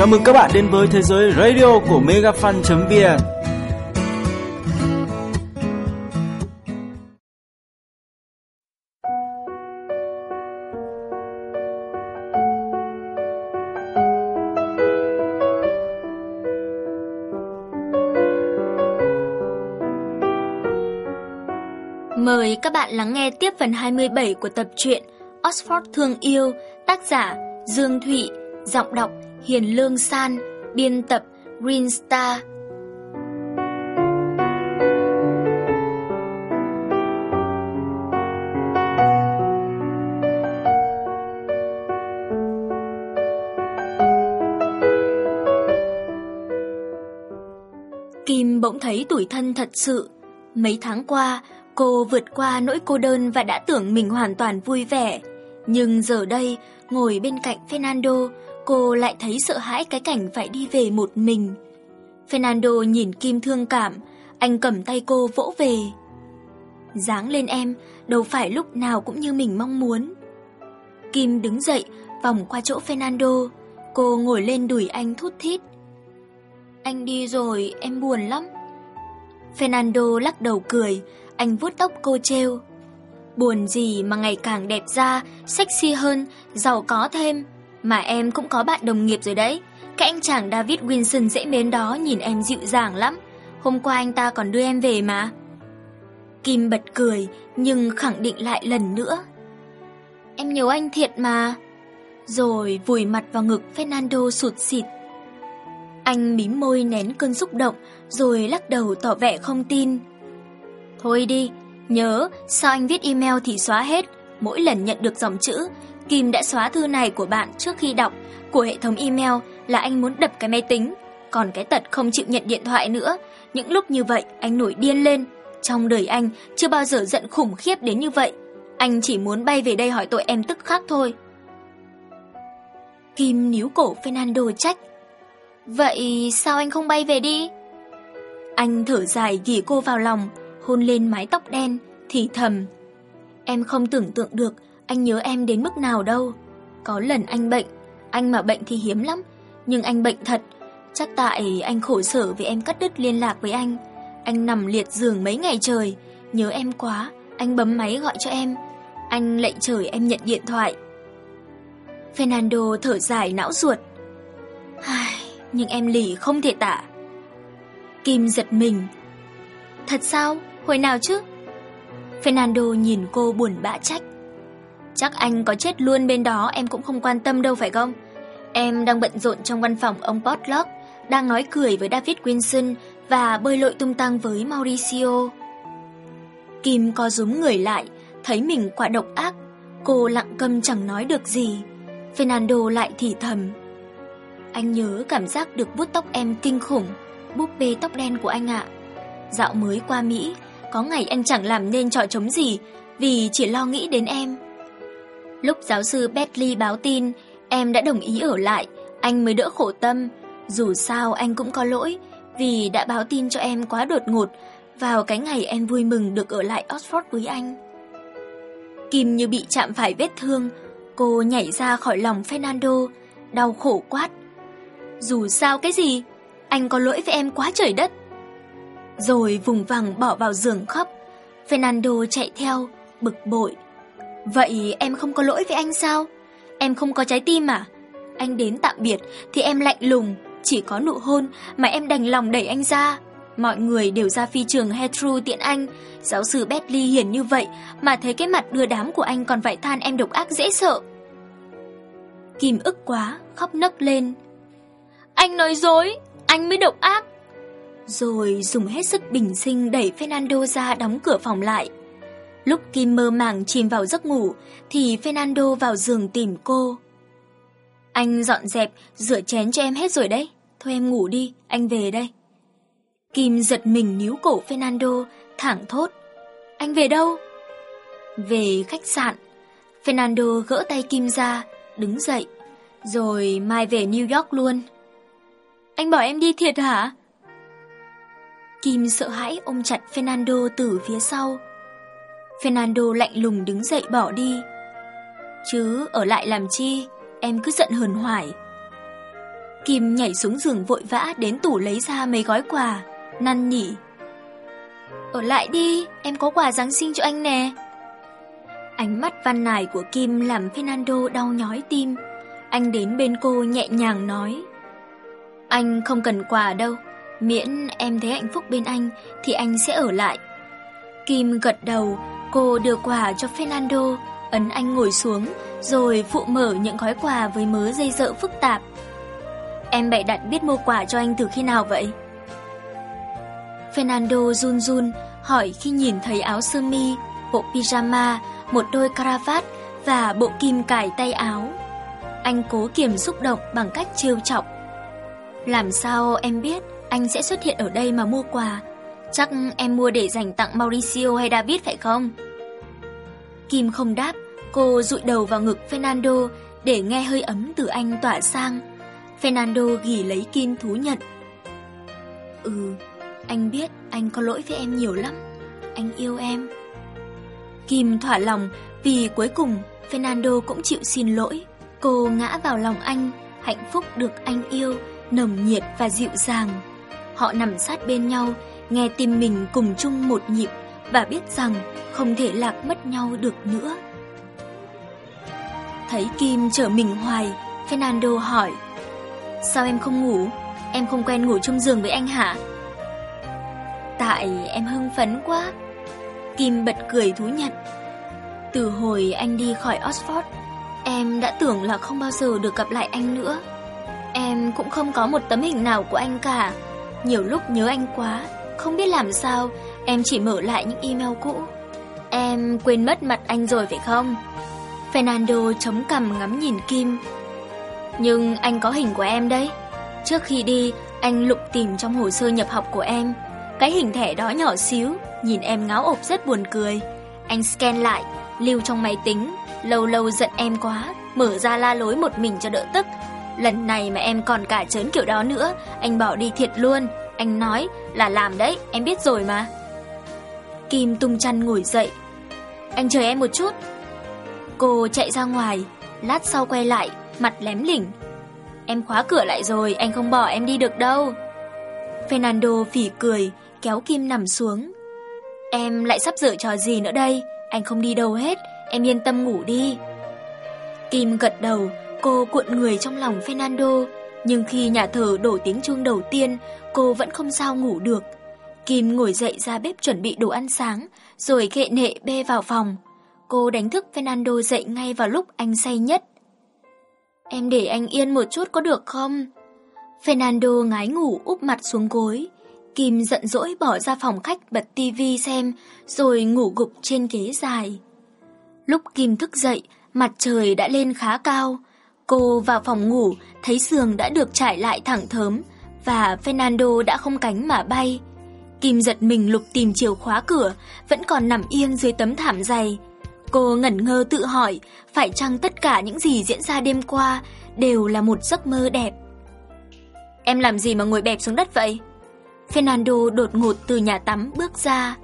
Chào mừng các bạn đến với thế giới radio của megafan.vn Mời các bạn lắng nghe tiếp phần 27 của tập truyện Oxford Thương Yêu, tác giả Dương Thụy, giọng đọc Hiền Lương San, biên tập Green Star. Kim bỗng thấy tủi thân thật sự. Mấy tháng qua, cô vượt qua nỗi cô đơn và đã tưởng mình hoàn toàn vui vẻ. Nhưng giờ đây, ngồi bên cạnh Fernando, cô lại thấy sợ hãi cái cảnh phải đi về một mình. Fernando nhìn Kim thương cảm, anh cầm tay cô vỗ về. Dáng lên em, đâu phải lúc nào cũng như mình mong muốn. Kim đứng dậy, vòng qua chỗ Fernando, cô ngồi lên đùi anh thút thít. Anh đi rồi, em buồn lắm. Fernando lắc đầu cười, anh vuốt tóc cô treo. Buồn gì mà ngày càng đẹp da, sexy hơn, giàu có thêm. Mà em cũng có bạn đồng nghiệp rồi đấy. Cái anh chàng David Wilson dễ mến đó nhìn em dịu dàng lắm. Hôm qua anh ta còn đưa em về mà. Kim bật cười, nhưng khẳng định lại lần nữa. Em nhớ anh thiệt mà. Rồi vùi mặt vào ngực Fernando sụt xịt. Anh mím môi nén cơn xúc động, rồi lắc đầu tỏ vẻ không tin. Thôi đi, nhớ, sao anh viết email thì xóa hết. Mỗi lần nhận được dòng chữ, Kim đã xóa thư này của bạn trước khi đọc, của hệ thống email là anh muốn đập cái máy tính. Còn cái tật không chịu nhận điện thoại nữa, những lúc như vậy anh nổi điên lên. Trong đời anh chưa bao giờ giận khủng khiếp đến như vậy. Anh chỉ muốn bay về đây hỏi tội em tức khắc thôi. Kim níu cổ Fernando trách. Vậy sao anh không bay về đi? Anh thở dài ghì cô vào lòng, hôn lên mái tóc đen, thì thầm. Em không tưởng tượng được anh nhớ em đến mức nào đâu. Có lần anh bệnh, anh mà bệnh thì hiếm lắm, nhưng anh bệnh thật. Chắc tại anh khổ sở vì em cắt đứt liên lạc với anh. Anh nằm liệt giường mấy ngày trời, nhớ em quá, anh bấm máy gọi cho em. Anh lệnh trời em nhận điện thoại. Fernando thở dài não ruột. Ai, nhưng em lì không thể tả. Kim giật mình. Thật sao? Hồi nào chứ? Fernando nhìn cô buồn bã trách. Chắc anh có chết luôn bên đó em cũng không quan tâm đâu phải không? Em đang bận rộn trong văn phòng ông potluck đang nói cười với David Wilson và bơi lội tung tăng với Mauricio. Kim co rúm người lại, thấy mình quả độc ác. Cô lặng câm chẳng nói được gì. Fernando lại thì thầm. Anh nhớ cảm giác được vuốt tóc em kinh khủng, búp bê tóc đen của anh ạ. Dạo mới qua Mỹ, có ngày anh chẳng làm nên trò chống gì vì chỉ lo nghĩ đến em. Lúc giáo sư Bentley báo tin, em đã đồng ý ở lại, anh mới đỡ khổ tâm. Dù sao anh cũng có lỗi, vì đã báo tin cho em quá đột ngột vào cái ngày em vui mừng được ở lại Oxford với anh. Kim như bị chạm phải vết thương, cô nhảy ra khỏi lòng Fernando, đau khổ quát. Dù sao cái gì, anh có lỗi với em quá trời đất. Rồi vùng vằng bỏ vào giường khóc, Fernando chạy theo, bực bội. Vậy em không có lỗi với anh sao? Em không có trái tim à? Anh đến tạm biệt thì em lạnh lùng, chỉ có nụ hôn mà em đành lòng đẩy anh ra. Mọi người đều ra phi trường Heathrow tiện anh. Giáo sư Bentley hiền như vậy mà thấy cái mặt đưa đám của anh còn phải than em độc ác dễ sợ. Kim ức quá, khóc nấc lên. Anh nói dối, anh mới độc ác. Rồi dùng hết sức bình sinh đẩy Fernando ra đóng cửa phòng lại. Lúc Kim mơ màng chìm vào giấc ngủ thì Fernando vào giường tìm cô. Anh dọn dẹp, rửa chén cho em hết rồi đấy. Thôi em ngủ đi, anh về đây. Kim giật mình níu cổ Fernando, thẳng thốt. Anh về đâu? Về khách sạn. Fernando gỡ tay Kim ra, đứng dậy. Rồi mai về New York luôn. Anh bảo em đi thiệt hả? Kim sợ hãi ôm chặt Fernando từ phía sau. Fernando lạnh lùng đứng dậy bỏ đi. Chứ ở lại làm chi, em cứ giận hờn hoài. Kim nhảy xuống giường vội vã đến tủ lấy ra mấy gói quà, năn nỉ. Ở lại đi, em có quà Giáng sinh cho anh nè. Ánh mắt văn nài của Kim làm Fernando đau nhói tim. Anh đến bên cô nhẹ nhàng nói. Anh không cần quà đâu, miễn em thấy hạnh phúc bên anh thì anh sẽ ở lại. Kim gật đầu, cô đưa quà cho Fernando, ấn anh ngồi xuống, rồi phụ mở những gói quà với mớ dây dợ phức tạp. Em bậy đặt biết mua quà cho anh từ khi nào vậy? Fernando run run hỏi khi nhìn thấy áo sơ mi, bộ pyjama, một đôi caravat và bộ kim cài tay áo. Anh cố kiềm xúc động bằng cách trêu chọc. Làm sao em biết anh sẽ xuất hiện ở đây mà mua quà? Chắc em mua để dành tặng Mauricio hay David phải không? Kim không đáp, cô dụi đầu vào ngực Fernando để nghe hơi ấm từ anh tỏa sang. Fernando ghi lấy Kim thú nhận. Ừ, anh biết anh có lỗi với em nhiều lắm. Anh yêu em. Kim thỏa lòng vì cuối cùng Fernando cũng chịu xin lỗi. Cô ngã vào lòng anh, hạnh phúc được anh yêu, nồng nhiệt và dịu dàng. Họ nằm sát bên nhau, nghe tim mình cùng chung một nhịp và biết rằng không thể lạc mất nhau được nữa. Thấy Kim trở mình hoài, Fernando hỏi Sao em không ngủ? Em không quen ngủ chung giường với anh hả? Tại em hưng phấn quá. Kim bật cười thú nhận. Từ hồi anh đi khỏi Oxford, em đã tưởng là không bao giờ được gặp lại anh nữa. Em cũng không có một tấm hình nào của anh cả. Nhiều lúc nhớ anh quá, không biết làm sao, em chỉ mở lại những email cũ. Em quên mất mặt anh rồi phải không? Fernando chống cằm ngắm nhìn Kim. Nhưng anh có hình của em đấy. Trước khi đi, anh lục tìm trong hồ sơ nhập học của em. Cái hình thẻ đó nhỏ xíu, nhìn em ngáo ộp rất buồn cười. Anh scan lại, lưu trong máy tính, lâu lâu giận em quá, mở ra la lối một mình cho đỡ tức. Lần này mà em còn cả chớn kiểu đó nữa, anh bỏ đi thiệt luôn. Anh nói là làm đấy, em biết rồi mà. Kim tung chăn ngồi dậy. Anh chờ em một chút. Cô chạy ra ngoài, lát sau quay lại, mặt lém lỉnh. Em khóa cửa lại rồi, anh không bỏ em đi được đâu. Fernando phỉ cười, kéo Kim nằm xuống. Em lại sắp dở trò gì nữa đây, anh không đi đâu hết, em yên tâm ngủ đi. Kim gật đầu, cô cuộn người trong lòng Fernando, nhưng khi nhà thờ đổ tiếng chuông đầu tiên, cô vẫn không sao ngủ được. Kim ngồi dậy ra bếp chuẩn bị đồ ăn sáng, rồi ghệ nệ bê vào phòng. Cô đánh thức Fernando dậy ngay vào lúc anh say nhất. Em để anh yên một chút có được không? Fernando ngái ngủ úp mặt xuống gối. Kim giận dỗi bỏ ra phòng khách bật tivi xem, rồi ngủ gục trên ghế dài. Lúc Kim thức dậy, mặt trời đã lên khá cao. Cô vào phòng ngủ, thấy giường đã được trải lại thẳng thớm, và Fernando đã không cánh mà bay. Kim giật mình lục tìm chìa khóa cửa, vẫn còn nằm yên dưới tấm thảm dày. Cô ngẩn ngơ tự hỏi, phải chăng tất cả những gì diễn ra đêm qua đều là một giấc mơ đẹp? Em làm gì mà ngồi bẹp xuống đất vậy? Fernando đột ngột từ nhà tắm bước ra.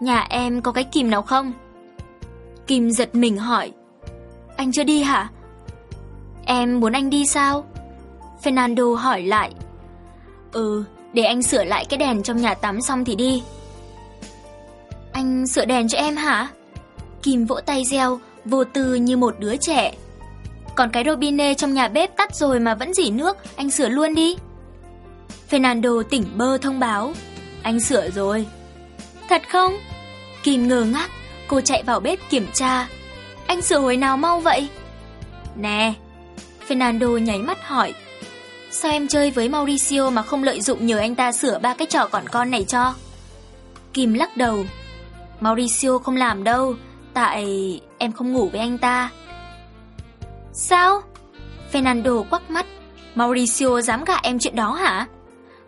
Nhà em có cái kìm nào không? Kim giật mình hỏi. Anh chưa đi hả? Em muốn anh đi sao? Fernando hỏi lại. Ừ, để anh sửa lại cái đèn trong nhà tắm xong thì đi. Anh sửa đèn cho em hả? Kim vỗ tay reo, vô tư như một đứa trẻ. Còn cái robinet trong nhà bếp tắt rồi mà vẫn dỉ nước, anh sửa luôn đi. Fernando tỉnh bơ thông báo. Anh sửa rồi. Thật không? Kim ngờ ngác, cô chạy vào bếp kiểm tra. Anh sửa hồi nào mau vậy? Nè, Fernando nháy mắt hỏi. Sao em chơi với Mauricio mà không lợi dụng nhờ anh ta sửa ba cái trò còn con này cho? Kim lắc đầu. Mauricio không làm đâu, tại em không ngủ với anh ta. Sao? Fernando quắc mắt. Mauricio dám gạ em chuyện đó hả?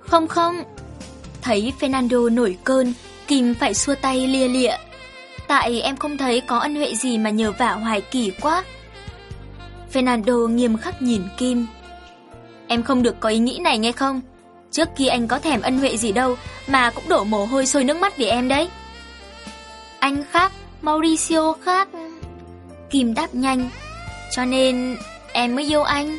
Không không. Thấy Fernando nổi cơn, Kim phải xua tay lia lịa. Tại em không thấy có ân huệ gì mà nhờ vả hoài kỳ quá. Fernando nghiêm khắc nhìn Kim. Em không được có ý nghĩ này nghe không? Trước kia anh có thèm ân huệ gì đâu mà cũng đổ mồ hôi sôi nước mắt vì em đấy. Anh khác, Mauricio khác. Kim đáp nhanh. Cho nên em mới yêu anh.